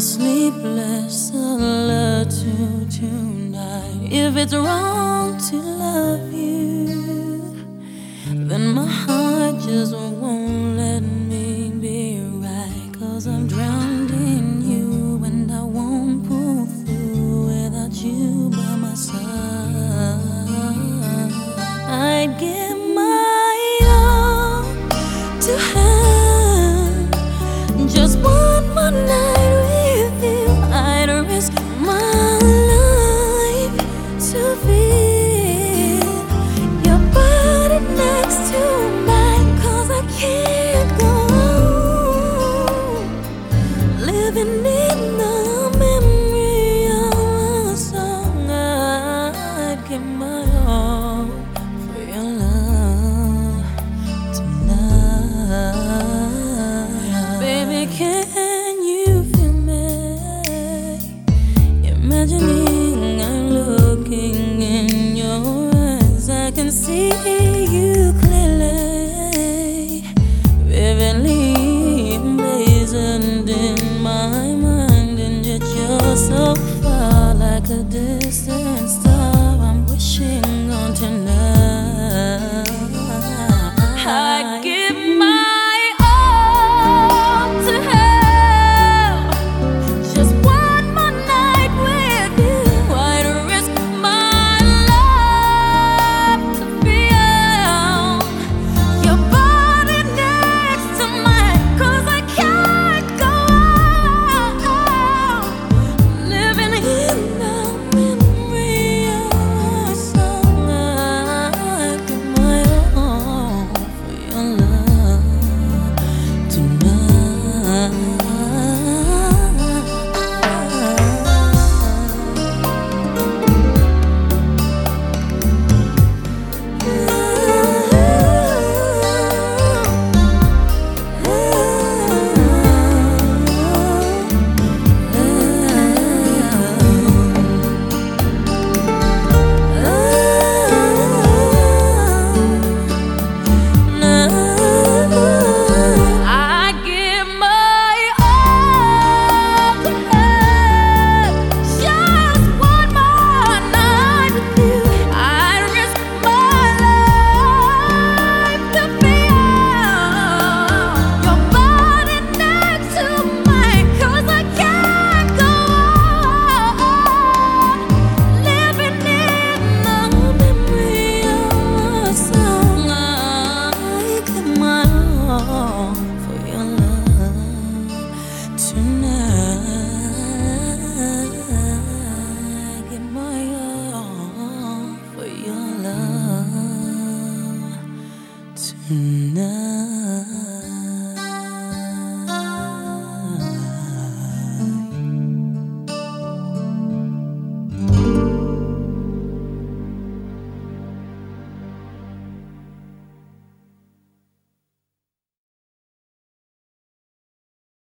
sleepless sleepless solitude tonight. If it's wrong to love you, then my heart just won't let me be right. Cause I'm drowned in you, and I won't pull through without you by my side. I can see you clearly, vividly emblazoned in my mind, and yet you're so far like a day. Na.